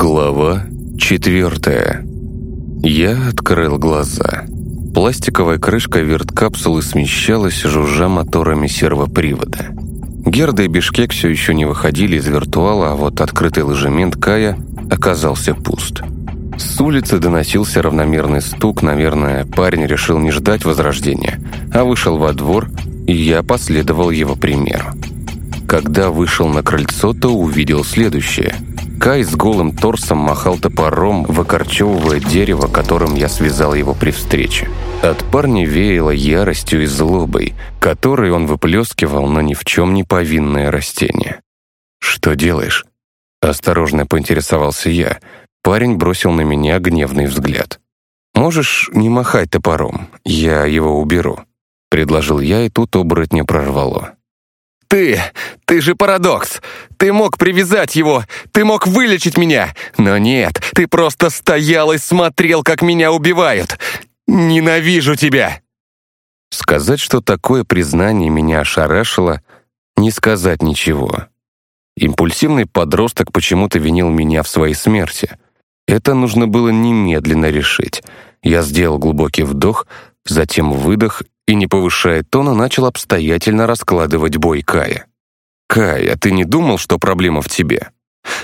Глава четвертая. Я открыл глаза. Пластиковая крышка верткапсулы смещалась, жужжа моторами сервопривода. Герда и Бишкек все еще не выходили из виртуала, а вот открытый ложемент Кая оказался пуст. С улицы доносился равномерный стук, наверное, парень решил не ждать возрождения, а вышел во двор, и я последовал его примеру. Когда вышел на крыльцо, то увидел следующее. Кай с голым торсом махал топором, выкорчевывая дерево, которым я связал его при встрече. От парня веяло яростью и злобой, которой он выплескивал на ни в чем не повинное растение. «Что делаешь?» Осторожно поинтересовался я. Парень бросил на меня гневный взгляд. «Можешь не махать топором, я его уберу», — предложил я, и тут оборотня прорвало. «Ты! Ты же парадокс! Ты мог привязать его! Ты мог вылечить меня! Но нет, ты просто стоял и смотрел, как меня убивают! Ненавижу тебя!» Сказать, что такое признание меня ошарашило, не сказать ничего. Импульсивный подросток почему-то винил меня в своей смерти. Это нужно было немедленно решить. Я сделал глубокий вдох, затем выдох и, не повышая тона, начал обстоятельно раскладывать бой Кая. «Кай, а ты не думал, что проблема в тебе?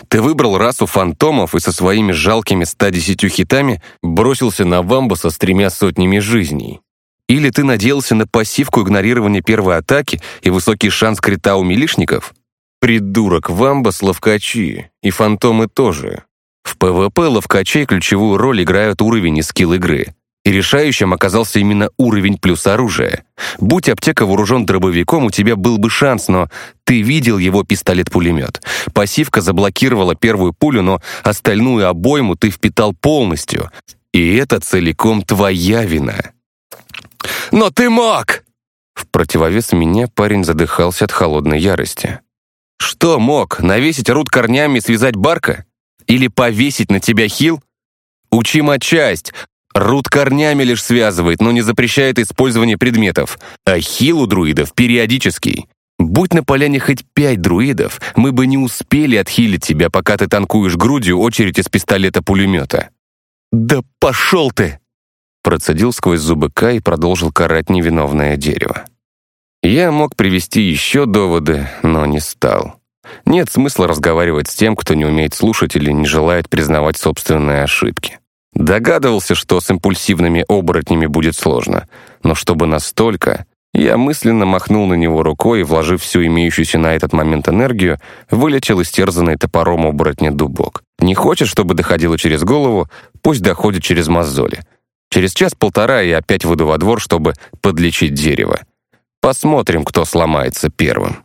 Ты выбрал расу фантомов и со своими жалкими 110 хитами бросился на вамбаса с тремя сотнями жизней. Или ты надеялся на пассивку игнорирования первой атаки и высокий шанс крита у милишников? Придурок, вамбас — ловкачи, и фантомы тоже. В PvP ловкачей ключевую роль играют уровень и skill игры. И решающим оказался именно уровень плюс оружие. Будь аптека вооружен дробовиком, у тебя был бы шанс, но ты видел его пистолет-пулемет. Пассивка заблокировала первую пулю, но остальную обойму ты впитал полностью. И это целиком твоя вина. «Но ты мог!» В противовес меня парень задыхался от холодной ярости. «Что мог? Навесить рут корнями и связать барка? Или повесить на тебя хил? Учима часть. Рут корнями лишь связывает, но не запрещает использование предметов. А хил у друидов периодический. Будь на поляне хоть пять друидов, мы бы не успели отхилить тебя, пока ты танкуешь грудью очередь из пистолета-пулемета. «Да пошел ты!» Процедил сквозь зубы Кай и продолжил карать невиновное дерево. Я мог привести еще доводы, но не стал. Нет смысла разговаривать с тем, кто не умеет слушать или не желает признавать собственные ошибки. Догадывался, что с импульсивными оборотнями будет сложно, но чтобы настолько, я мысленно махнул на него рукой и, вложив всю имеющуюся на этот момент энергию, вылетел истерзанный топором оборотня дубок. Не хочет, чтобы доходило через голову, пусть доходит через мозоли. Через час-полтора я опять выйду во двор, чтобы подлечить дерево. Посмотрим, кто сломается первым.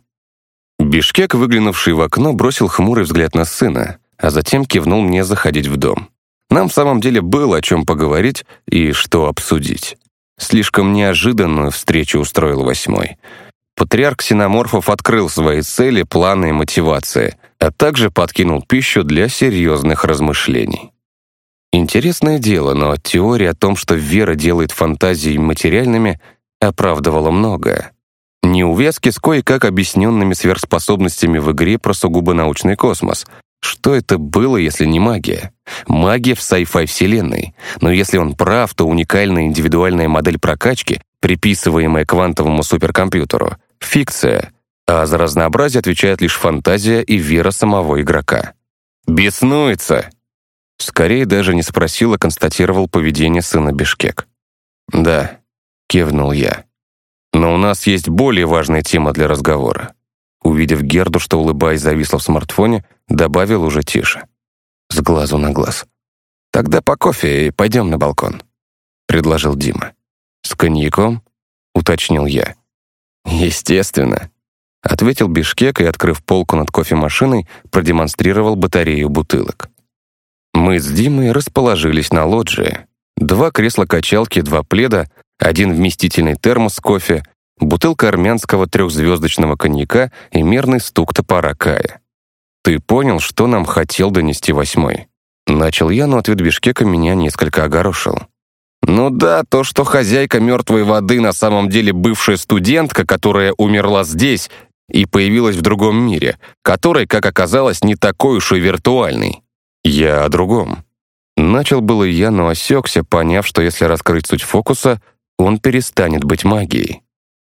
Бишкек, выглянувший в окно, бросил хмурый взгляд на сына, а затем кивнул мне заходить в дом. Нам в самом деле было о чем поговорить и что обсудить. Слишком неожиданную встречу устроил восьмой. Патриарх ксеноморфов открыл свои цели, планы и мотивации, а также подкинул пищу для серьезных размышлений. Интересное дело, но теория о том, что вера делает фантазии материальными, оправдывала многое. Не увязки с кое-как объясненными сверхспособностями в игре про сугубо научный космос, что это было, если не магия? Магия в sci-fi вселенной. Но если он прав, то уникальная индивидуальная модель прокачки, приписываемая квантовому суперкомпьютеру, фикция, а за разнообразие отвечает лишь фантазия и вера самого игрока. «Беснуется!» Скорее даже не спросил, а констатировал поведение сына Бишкек. «Да», — кивнул я. «Но у нас есть более важная тема для разговора». Увидев Герду, что, улыбаясь, зависла в смартфоне, добавил уже тише. С глазу на глаз. «Тогда по кофе и пойдем на балкон», — предложил Дима. «С коньяком?» — уточнил я. «Естественно», — ответил Бишкек и, открыв полку над кофемашиной, продемонстрировал батарею бутылок. Мы с Димой расположились на лоджии. Два кресла-качалки, два пледа, один вместительный термос с кофе, бутылка армянского трехзвездочного коньяка и мерный стук топора Кая. «Ты понял, что нам хотел донести восьмой?» Начал я, но ответ Бишкека меня несколько огорошил. «Ну да, то, что хозяйка мертвой воды на самом деле бывшая студентка, которая умерла здесь и появилась в другом мире, который, как оказалось, не такой уж и виртуальный. Я о другом. Начал было я, но осекся, поняв, что если раскрыть суть фокуса, он перестанет быть магией.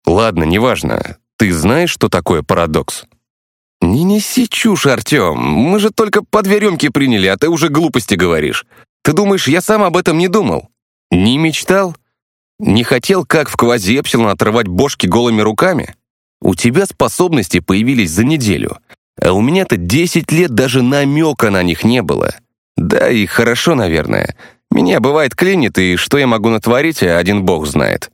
Ладно, неважно. Ты знаешь, что такое парадокс? «Не неси чушь, Артем. Мы же только по две рюмки приняли, а ты уже глупости говоришь. Ты думаешь, я сам об этом не думал? Не мечтал? Не хотел, как в квази Эпсилон, отрывать бошки голыми руками? У тебя способности появились за неделю, а у меня-то десять лет даже намека на них не было. Да и хорошо, наверное. Меня бывает клинит, и что я могу натворить, один бог знает.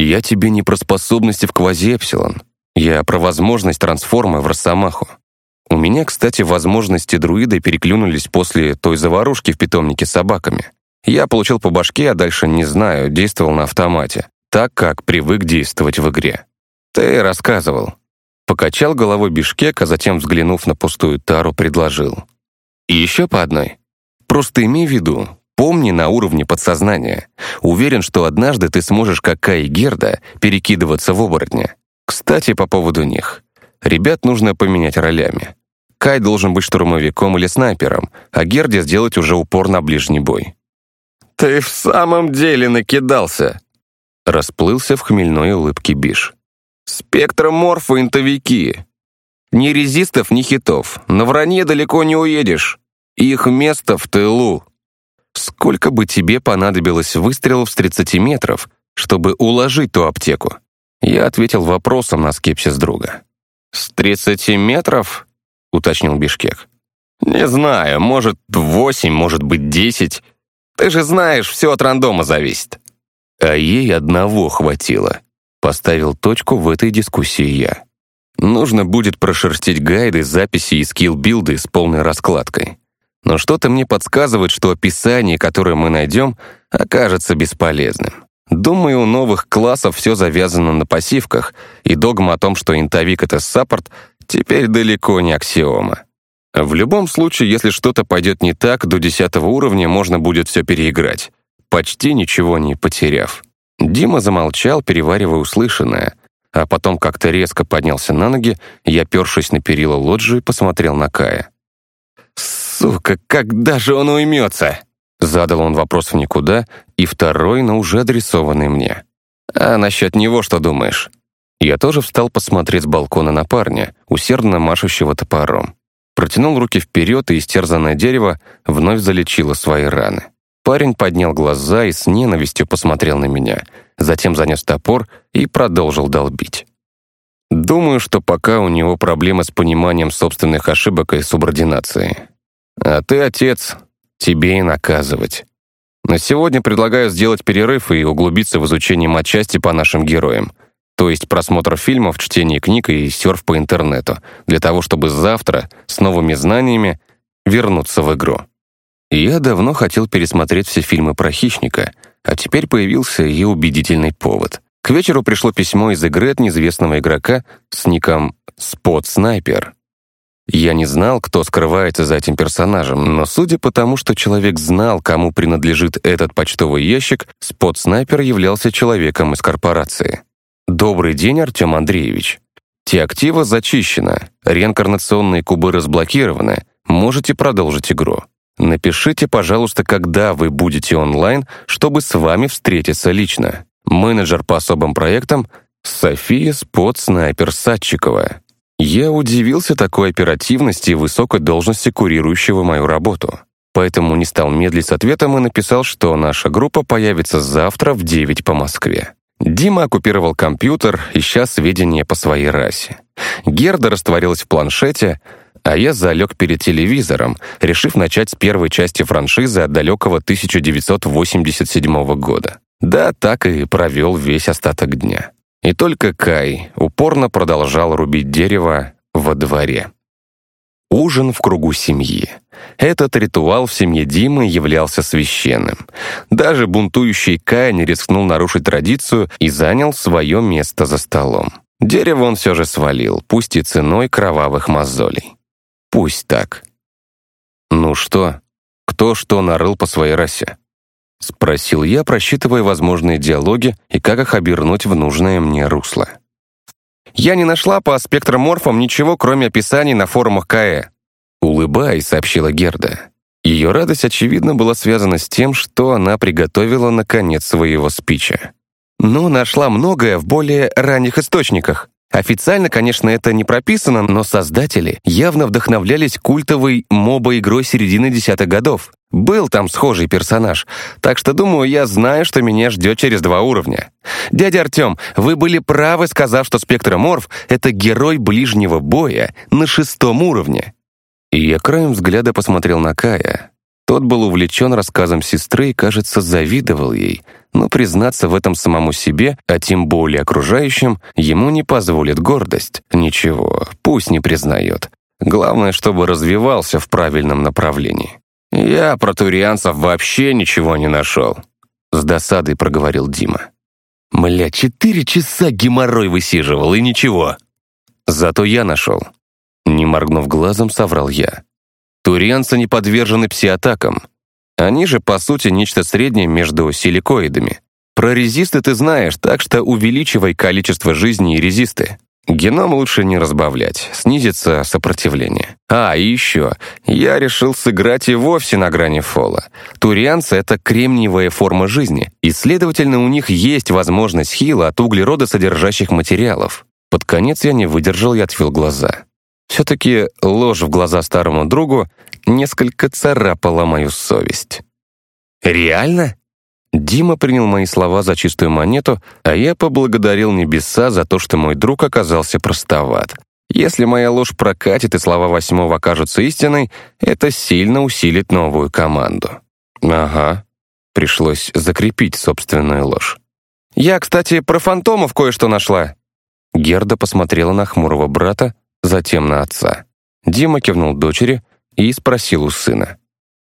Я тебе не про способности в квази Эпсилон. Я про возможность трансформы в Росомаху. У меня, кстати, возможности друида переклюнулись после той заварушки в питомнике с собаками. Я получил по башке, а дальше не знаю, действовал на автомате, так как привык действовать в игре. Ты рассказывал. Покачал головой Бишкек, а затем, взглянув на пустую тару, предложил. И еще по одной. Просто имей в виду, помни на уровне подсознания. Уверен, что однажды ты сможешь, как Кай и Герда, перекидываться в оборотня. Кстати, по поводу них. Ребят нужно поменять ролями. Кай должен быть штурмовиком или снайпером, а Герде сделать уже упор на ближний бой. «Ты в самом деле накидался!» Расплылся в хмельной улыбке Биш. «Спектроморфы интовики. Ни резистов, ни хитов. На вранье далеко не уедешь. Их место в тылу. Сколько бы тебе понадобилось выстрелов с 30 метров, чтобы уложить ту аптеку?» Я ответил вопросом на скепсис друга. «С тридцати метров?» — уточнил Бишкек. «Не знаю, может, восемь, может быть, десять. Ты же знаешь, все от рандома зависит». А ей одного хватило. Поставил точку в этой дискуссии я. Нужно будет прошерстить гайды, записи и скилл-билды с полной раскладкой. Но что-то мне подсказывает, что описание, которое мы найдем, окажется бесполезным. Думаю, у новых классов все завязано на пассивках, и догма о том, что интовик — это саппорт, теперь далеко не аксиома. В любом случае, если что-то пойдет не так, до десятого уровня можно будет все переиграть, почти ничего не потеряв. Дима замолчал, переваривая услышанное, а потом как-то резко поднялся на ноги, я, першись на перила лоджии, посмотрел на Кая. «Сука, когда же он уймется?» Задал он вопрос в никуда, и второй, но уже адресованный мне. «А насчет него что думаешь?» Я тоже встал посмотреть с балкона на парня, усердно машущего топором. Протянул руки вперед, и истерзанное дерево вновь залечило свои раны. Парень поднял глаза и с ненавистью посмотрел на меня, затем занес топор и продолжил долбить. Думаю, что пока у него проблемы с пониманием собственных ошибок и субординацией. А ты, отец, тебе и наказывать. На сегодня предлагаю сделать перерыв и углубиться в изучение матчасти по нашим героям, то есть просмотр фильмов, чтение книг и серф по интернету, для того, чтобы завтра с новыми знаниями вернуться в игру. Я давно хотел пересмотреть все фильмы про хищника, а теперь появился и убедительный повод. К вечеру пришло письмо из игры от неизвестного игрока с ником «Спот Снайпер», я не знал, кто скрывается за этим персонажем, но судя по тому, что человек знал, кому принадлежит этот почтовый ящик, спот-снайпер являлся человеком из корпорации. «Добрый день, Артем Андреевич. Те актива зачищено, реинкарнационные кубы разблокированы, можете продолжить игру. Напишите, пожалуйста, когда вы будете онлайн, чтобы с вами встретиться лично. Менеджер по особым проектам София Спот-снайпер Садчикова. Я удивился такой оперативности и высокой должности курирующего мою работу. Поэтому не стал медлить с ответом и написал, что наша группа появится завтра в 9 по Москве. Дима оккупировал компьютер, ища сведения по своей расе. Герда растворилась в планшете, а я залег перед телевизором, решив начать с первой части франшизы от далекого 1987 года. Да, так и провел весь остаток дня. И только Кай упорно продолжал рубить дерево во дворе. Ужин в кругу семьи. Этот ритуал в семье Димы являлся священным. Даже бунтующий Кай не рискнул нарушить традицию и занял свое место за столом. Дерево он все же свалил, пусть и ценой кровавых мозолей. Пусть так. Ну что, кто что нарыл по своей расе? — спросил я, просчитывая возможные диалоги и как их обернуть в нужное мне русло. «Я не нашла по спектроморфам ничего, кроме описаний на форумах КЭ», — улыбаясь, сообщила Герда. Ее радость, очевидно, была связана с тем, что она приготовила на конец своего спича. «Ну, нашла многое в более ранних источниках. Официально, конечно, это не прописано, но создатели явно вдохновлялись культовой моба-игрой середины десятых годов. Был там схожий персонаж, так что, думаю, я знаю, что меня ждет через два уровня. Дядя Артем, вы были правы, сказав, что Спектроморф — это герой ближнего боя на шестом уровне. И я краем взгляда посмотрел на Кая. Тот был увлечен рассказом сестры и, кажется, завидовал ей, но признаться в этом самому себе, а тем более окружающим, ему не позволит гордость. Ничего, пусть не признает. Главное, чтобы развивался в правильном направлении. «Я про турианцев вообще ничего не нашел», — с досадой проговорил Дима. «Мля, четыре часа геморрой высиживал, и ничего. Зато я нашел». Не моргнув глазом, соврал я. Турианцы не подвержены псиатакам. Они же, по сути, нечто среднее между силикоидами. Про резисты ты знаешь, так что увеличивай количество жизни и резисты. Геном лучше не разбавлять, снизится сопротивление. А, и еще, я решил сыграть и вовсе на грани фола. Турианцы — это кремниевая форма жизни, и, следовательно, у них есть возможность хила от углеродосодержащих материалов. Под конец я не выдержал и отвел глаза. Все-таки ложь в глаза старому другу несколько царапала мою совесть. «Реально?» Дима принял мои слова за чистую монету, а я поблагодарил небеса за то, что мой друг оказался простоват. Если моя ложь прокатит и слова восьмого окажутся истиной, это сильно усилит новую команду. Ага, пришлось закрепить собственную ложь. «Я, кстати, про фантомов кое-что нашла». Герда посмотрела на хмурого брата, затем на отца. Дима кивнул дочери и спросил у сына.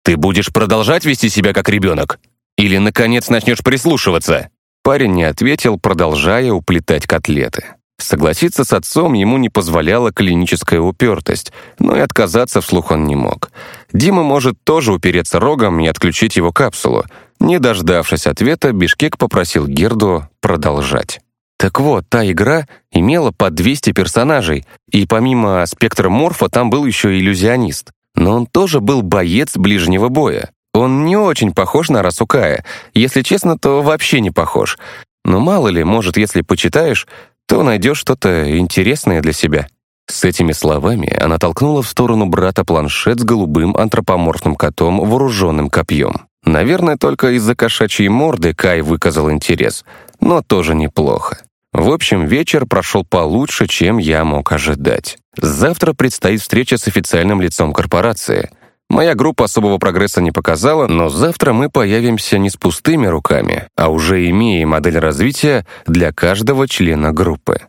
«Ты будешь продолжать вести себя как ребенок?» Или, наконец, начнешь прислушиваться?» Парень не ответил, продолжая уплетать котлеты. Согласиться с отцом ему не позволяла клиническая упертость, но и отказаться вслух он не мог. Дима может тоже упереться рогом и отключить его капсулу. Не дождавшись ответа, Бишкек попросил Герду продолжать. Так вот, та игра имела по 200 персонажей, и помимо спектра морфа там был еще иллюзионист. Но он тоже был боец ближнего боя. Он не очень похож на Расукая. Если честно, то вообще не похож. Но мало ли, может, если почитаешь, то найдешь что-то интересное для себя». С этими словами она толкнула в сторону брата планшет с голубым антропоморфным котом, вооруженным копьем. Наверное, только из-за кошачьей морды Кай выказал интерес, но тоже неплохо. В общем, вечер прошел получше, чем я мог ожидать. Завтра предстоит встреча с официальным лицом корпорации — Моя группа особого прогресса не показала, но завтра мы появимся не с пустыми руками, а уже имея модель развития для каждого члена группы.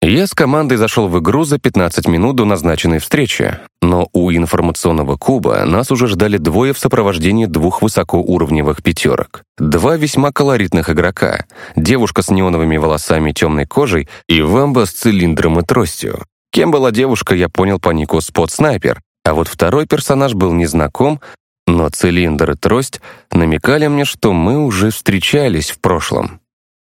Я с командой зашел в игру за 15 минут до назначенной встречи, но у информационного куба нас уже ждали двое в сопровождении двух высокоуровневых пятерок. Два весьма колоритных игрока, девушка с неоновыми волосами и темной кожей и вамба с цилиндром и тростью. Кем была девушка, я понял по нику Спот Снайпер, а вот второй персонаж был незнаком, но цилиндр и трость намекали мне, что мы уже встречались в прошлом.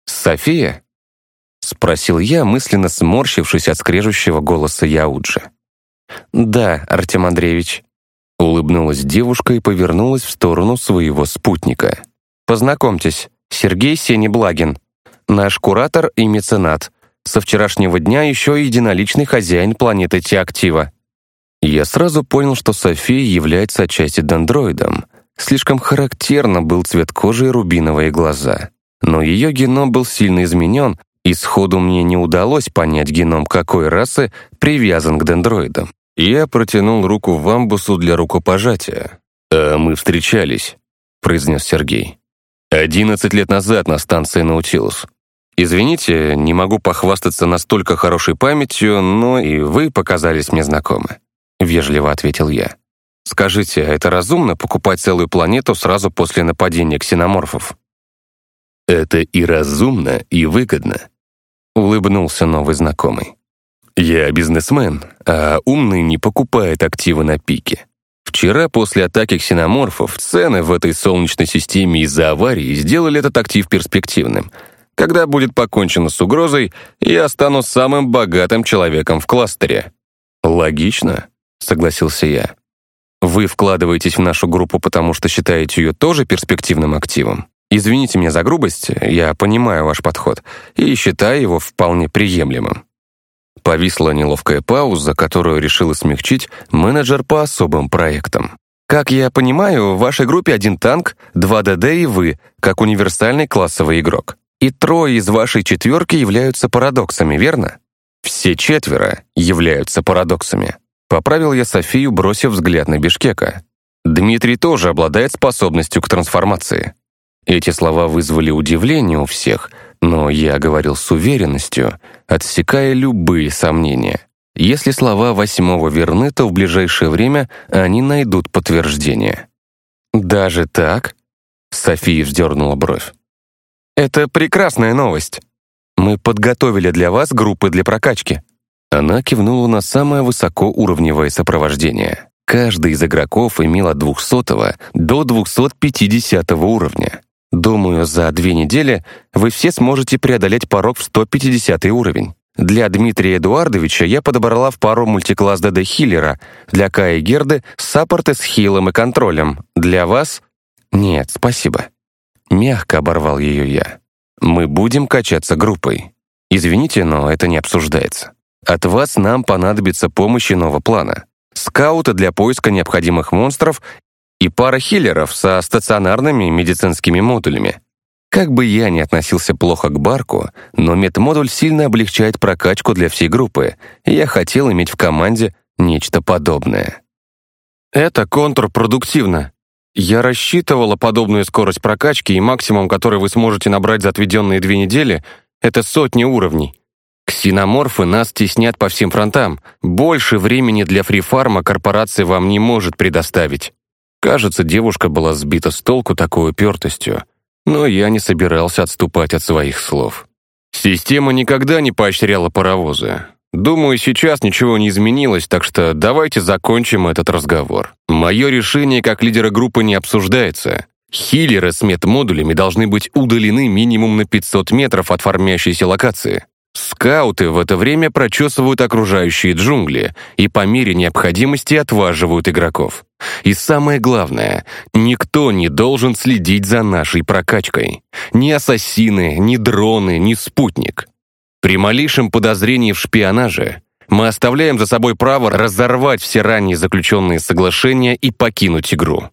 «София?» — спросил я, мысленно сморщившись от скрежущего голоса Яуджи. «Да, Артем Андреевич», — улыбнулась девушка и повернулась в сторону своего спутника. «Познакомьтесь, Сергей Сенеблагин, наш куратор и меценат. Со вчерашнего дня еще и единоличный хозяин планеты Теактива. Я сразу понял, что София является отчасти дендроидом. Слишком характерно был цвет кожи и рубиновые глаза. Но ее геном был сильно изменен, и сходу мне не удалось понять геном какой расы привязан к дендроидам. Я протянул руку в амбусу для рукопожатия. «А мы встречались», — произнес Сергей. «Одиннадцать лет назад на станции Наутилус. Извините, не могу похвастаться настолько хорошей памятью, но и вы показались мне знакомы». — вежливо ответил я. «Скажите, а это разумно покупать целую планету сразу после нападения ксеноморфов?» «Это и разумно, и выгодно», — улыбнулся новый знакомый. «Я бизнесмен, а умный не покупает активы на пике. Вчера после атаки ксеноморфов цены в этой солнечной системе из-за аварии сделали этот актив перспективным. Когда будет покончено с угрозой, я стану самым богатым человеком в кластере». «Логично», — согласился я. Вы вкладываетесь в нашу группу, потому что считаете ее тоже перспективным активом? Извините меня за грубость, я понимаю ваш подход и считаю его вполне приемлемым. Повисла неловкая пауза, которую решила смягчить менеджер по особым проектам. Как я понимаю, в вашей группе один танк, два ДД и вы, как универсальный классовый игрок. И трое из вашей четверки являются парадоксами, верно? Все четверо являются парадоксами. Поправил я Софию, бросив взгляд на Бишкека. Дмитрий тоже обладает способностью к трансформации. Эти слова вызвали удивление у всех, но я говорил с уверенностью, отсекая любые сомнения. Если слова восьмого верны, то в ближайшее время они найдут подтверждение. «Даже так?» — София вздернула бровь. «Это прекрасная новость. Мы подготовили для вас группы для прокачки». Она кивнула на самое высокоуровневое сопровождение. Каждый из игроков имел от 200 до 250 уровня. Думаю, за две недели вы все сможете преодолеть порог в 150 уровень. Для Дмитрия Эдуардовича я подобрала в пару мультикласс ДД Хиллера, для Каи Герды — саппорты с хилом и контролем. Для вас — нет, спасибо. Мягко оборвал ее я. Мы будем качаться группой. Извините, но это не обсуждается. От вас нам понадобится помощь иного плана. Скауты для поиска необходимых монстров и пара хиллеров со стационарными медицинскими модулями. Как бы я ни относился плохо к Барку, но медмодуль сильно облегчает прокачку для всей группы, и я хотел иметь в команде нечто подобное. Это контрпродуктивно. Я рассчитывала подобную скорость прокачки, и максимум, который вы сможете набрать за отведенные две недели, это сотни уровней. Ксеноморфы нас теснят по всем фронтам. Больше времени для фрифарма корпорация вам не может предоставить. Кажется, девушка была сбита с толку такой упертостью, но я не собирался отступать от своих слов. Система никогда не поощряла паровозы. Думаю, сейчас ничего не изменилось, так что давайте закончим этот разговор. Мое решение как лидера группы не обсуждается. Хиллеры с медмодулями должны быть удалены минимум на 500 метров от формящейся локации. Скауты в это время прочесывают окружающие джунгли и по мере необходимости отваживают игроков. И самое главное, никто не должен следить за нашей прокачкой. Ни ассасины, ни дроны, ни спутник. При малейшем подозрении в шпионаже мы оставляем за собой право разорвать все ранее заключенные соглашения и покинуть игру.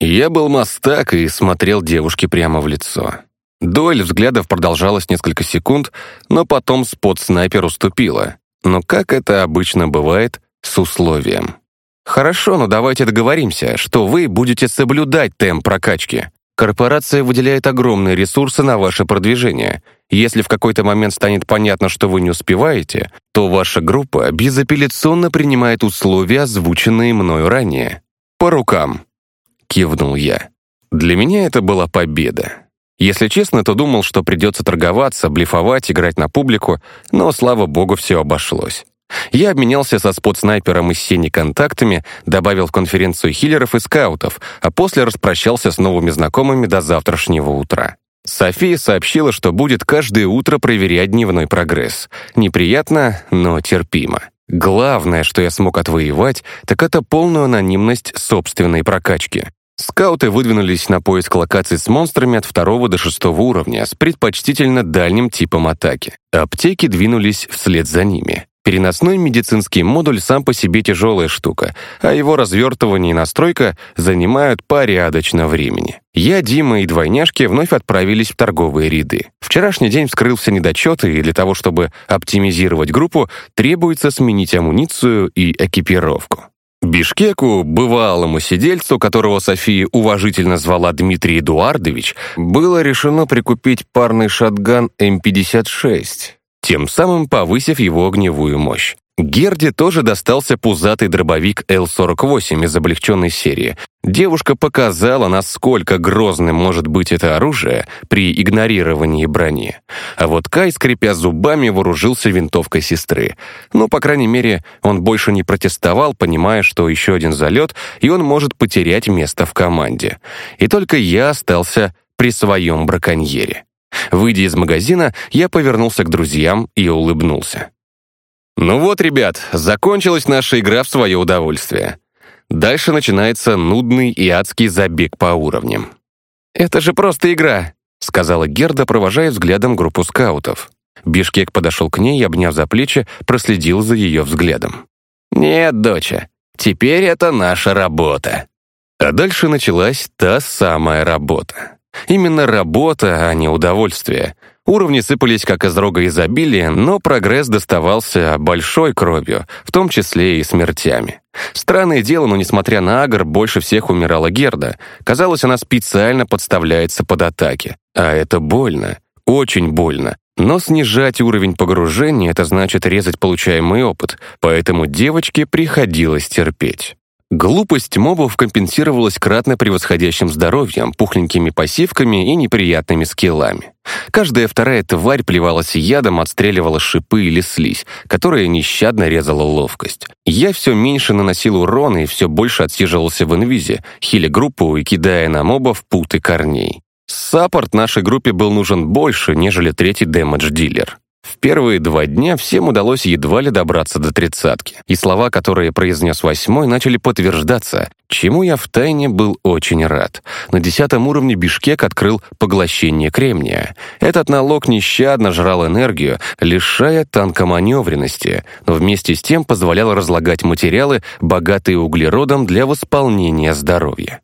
Я был мастак и смотрел девушке прямо в лицо. Дуэль взглядов продолжалась несколько секунд, но потом спот-снайпер уступила. Но как это обычно бывает, с условием. «Хорошо, но давайте договоримся, что вы будете соблюдать темп прокачки. Корпорация выделяет огромные ресурсы на ваше продвижение. Если в какой-то момент станет понятно, что вы не успеваете, то ваша группа безапелляционно принимает условия, озвученные мною ранее. По рукам!» — кивнул я. Для меня это была победа. Если честно, то думал, что придется торговаться, блефовать, играть на публику, но, слава богу, все обошлось. Я обменялся со спот-снайпером из Сени контактами, добавил в конференцию хиллеров и скаутов, а после распрощался с новыми знакомыми до завтрашнего утра. София сообщила, что будет каждое утро проверять дневной прогресс. Неприятно, но терпимо. Главное, что я смог отвоевать, так это полную анонимность собственной прокачки. Скауты выдвинулись на поиск локаций с монстрами от второго до шестого уровня с предпочтительно дальним типом атаки. Аптеки двинулись вслед за ними. Переносной медицинский модуль сам по себе тяжелая штука, а его развертывание и настройка занимают порядочно времени. Я, Дима и двойняшки вновь отправились в торговые ряды. Вчерашний день вскрыл все недочеты, и для того, чтобы оптимизировать группу, требуется сменить амуницию и экипировку. Бишкеку, бывалому сидельцу, которого София уважительно звала Дмитрий Эдуардович, было решено прикупить парный шатган М-56, тем самым повысив его огневую мощь. Герде тоже достался пузатый дробовик Л-48 из облегченной серии. Девушка показала, насколько грозным может быть это оружие при игнорировании брони. А вот Кай, скрипя зубами, вооружился винтовкой сестры. Ну, по крайней мере, он больше не протестовал, понимая, что еще один залет, и он может потерять место в команде. И только я остался при своем браконьере. Выйдя из магазина, я повернулся к друзьям и улыбнулся. «Ну вот, ребят, закончилась наша игра в свое удовольствие. Дальше начинается нудный и адский забег по уровням. «Это же просто игра», — сказала Герда, провожая взглядом группу скаутов. Бишкек подошел к ней обняв за плечи, проследил за ее взглядом. «Нет, доча, теперь это наша работа». А дальше началась та самая работа. Именно работа, а не удовольствие. Уровни сыпались как из рога изобилия, но прогресс доставался большой кровью, в том числе и смертями. Странное дело, но несмотря на агр, больше всех умирала Герда. Казалось, она специально подставляется под атаки. А это больно. Очень больно. Но снижать уровень погружения — это значит резать получаемый опыт, поэтому девочке приходилось терпеть. Глупость мобов компенсировалась кратно превосходящим здоровьем, пухленькими пассивками и неприятными скиллами. Каждая вторая тварь плевалась ядом, отстреливала шипы или слизь, которая нещадно резала ловкость. Я все меньше наносил урон и все больше отсиживался в инвизе, хиля группу и кидая на мобов путы корней. Саппорт нашей группе был нужен больше, нежели третий дэмэдж-дилер. В первые два дня всем удалось едва ли добраться до тридцатки, и слова, которые произнес восьмой, начали подтверждаться, чему я втайне был очень рад. На десятом уровне Бишкек открыл поглощение кремния. Этот налог нещадно жрал энергию, лишая танка маневренности, но вместе с тем позволял разлагать материалы, богатые углеродом для восполнения здоровья.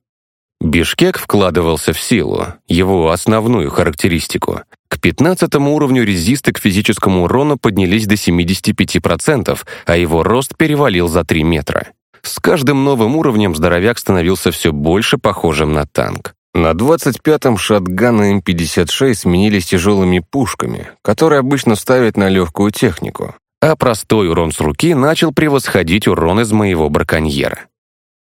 Бишкек вкладывался в силу, его основную характеристику. К 15 уровню резисты к физическому урону поднялись до 75%, а его рост перевалил за 3 метра. С каждым новым уровнем здоровяк становился все больше похожим на танк. На 25-м шатганы М56 сменились тяжелыми пушками, которые обычно ставят на легкую технику, а простой урон с руки начал превосходить урон из моего браконьера.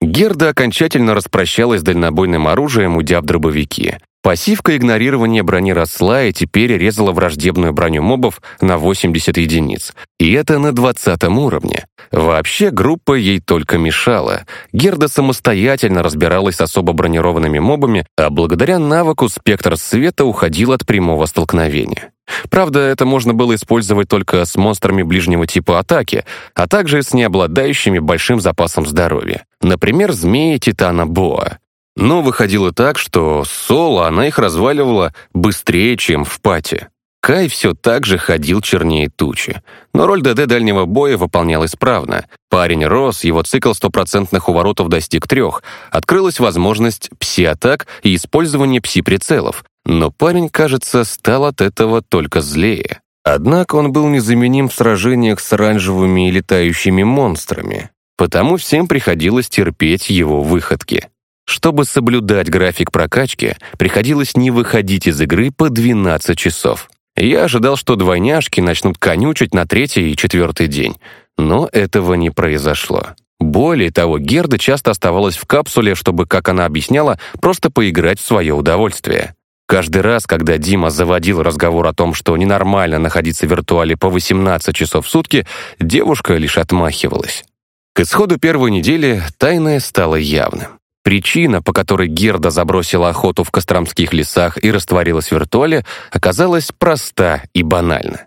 Герда окончательно распрощалась с дальнобойным оружием, удя в дробовики. Пассивка игнорирования брони росла и теперь резала враждебную броню мобов на 80 единиц. И это на 20 уровне. Вообще группа ей только мешала. Герда самостоятельно разбиралась с особо бронированными мобами, а благодаря навыку спектр света уходил от прямого столкновения. Правда, это можно было использовать только с монстрами ближнего типа атаки, а также с необладающими большим запасом здоровья. Например, змеи Титана Боа. Но выходило так, что соло она их разваливала быстрее, чем в пати. Кай все так же ходил чернее тучи. Но роль ДД дальнего боя выполнял исправно. Парень рос, его цикл стопроцентных уворотов достиг трех. Открылась возможность пси-атак и использование пси-прицелов. Но парень, кажется, стал от этого только злее. Однако он был незаменим в сражениях с оранжевыми и летающими монстрами. Потому всем приходилось терпеть его выходки. Чтобы соблюдать график прокачки, приходилось не выходить из игры по 12 часов. Я ожидал, что двойняшки начнут конючить на третий и четвертый день, но этого не произошло. Более того, Герда часто оставалась в капсуле, чтобы, как она объясняла, просто поиграть в свое удовольствие. Каждый раз, когда Дима заводил разговор о том, что ненормально находиться в виртуале по 18 часов в сутки, девушка лишь отмахивалась. К исходу первой недели тайное стало явным. Причина, по которой Герда забросила охоту в Костромских лесах и растворилась в виртуале, оказалась проста и банальна.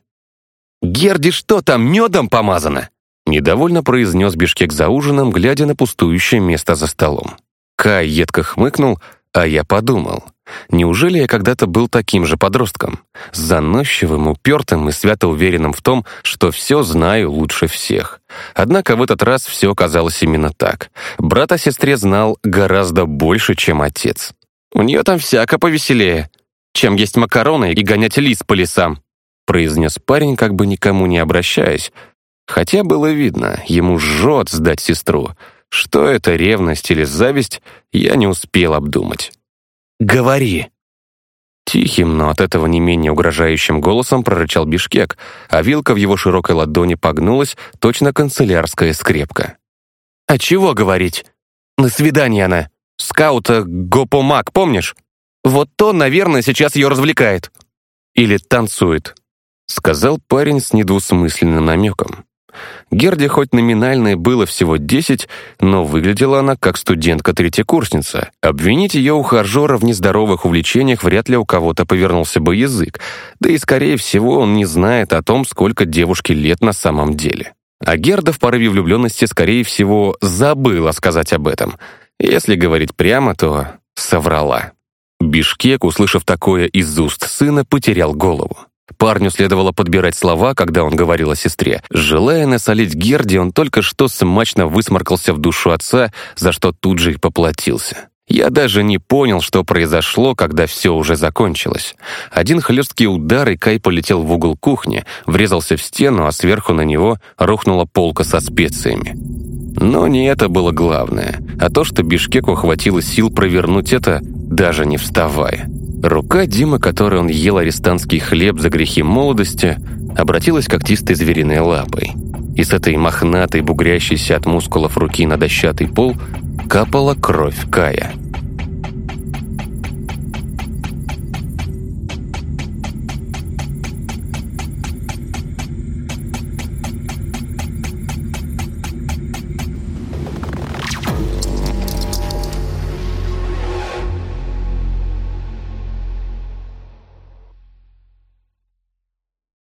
«Герде что там, медом помазано?» Недовольно произнес Бишкек за ужином, глядя на пустующее место за столом. Кай едко хмыкнул, а я подумал — Неужели я когда-то был таким же подростком? Заносчивым, упертым и свято уверенным в том, что все знаю лучше всех. Однако в этот раз все оказалось именно так. Брат о сестре знал гораздо больше, чем отец. «У нее там всяко повеселее, чем есть макароны и гонять лис по лесам», произнес парень, как бы никому не обращаясь. Хотя было видно, ему жжет сдать сестру. Что это, ревность или зависть, я не успел обдумать. Говори!» Тихим, но от этого не менее угрожающим голосом прорычал Бишкек, а вилка в его широкой ладони погнулась, точно канцелярская скрепка. «А чего говорить? На свидание она. Скаута Гопомак, помнишь? Вот то, наверное, сейчас ее развлекает. Или танцует», — сказал парень с недвусмысленным намеком. Герде хоть номинально и было всего 10, но выглядела она как студентка-третьекурсница. Обвинить ее ухажера в нездоровых увлечениях вряд ли у кого-то повернулся бы язык, да и, скорее всего, он не знает о том, сколько девушке лет на самом деле. А Герда в порыве влюбленности, скорее всего, забыла сказать об этом. Если говорить прямо, то соврала. Бишкек, услышав такое из уст сына, потерял голову. Парню следовало подбирать слова, когда он говорил о сестре. Желая насолить Герде, он только что смачно высморкался в душу отца, за что тут же и поплатился. Я даже не понял, что произошло, когда все уже закончилось. Один хлесткий удар, и Кай полетел в угол кухни, врезался в стену, а сверху на него рухнула полка со специями. Но не это было главное, а то, что Бишкеку хватило сил провернуть это, даже не вставая. Рука Димы, которой он ел арестантский хлеб за грехи молодости, обратилась когтистой звериной лапой. И с этой мохнатой, бугрящейся от мускулов руки на дощатый пол, капала кровь Кая.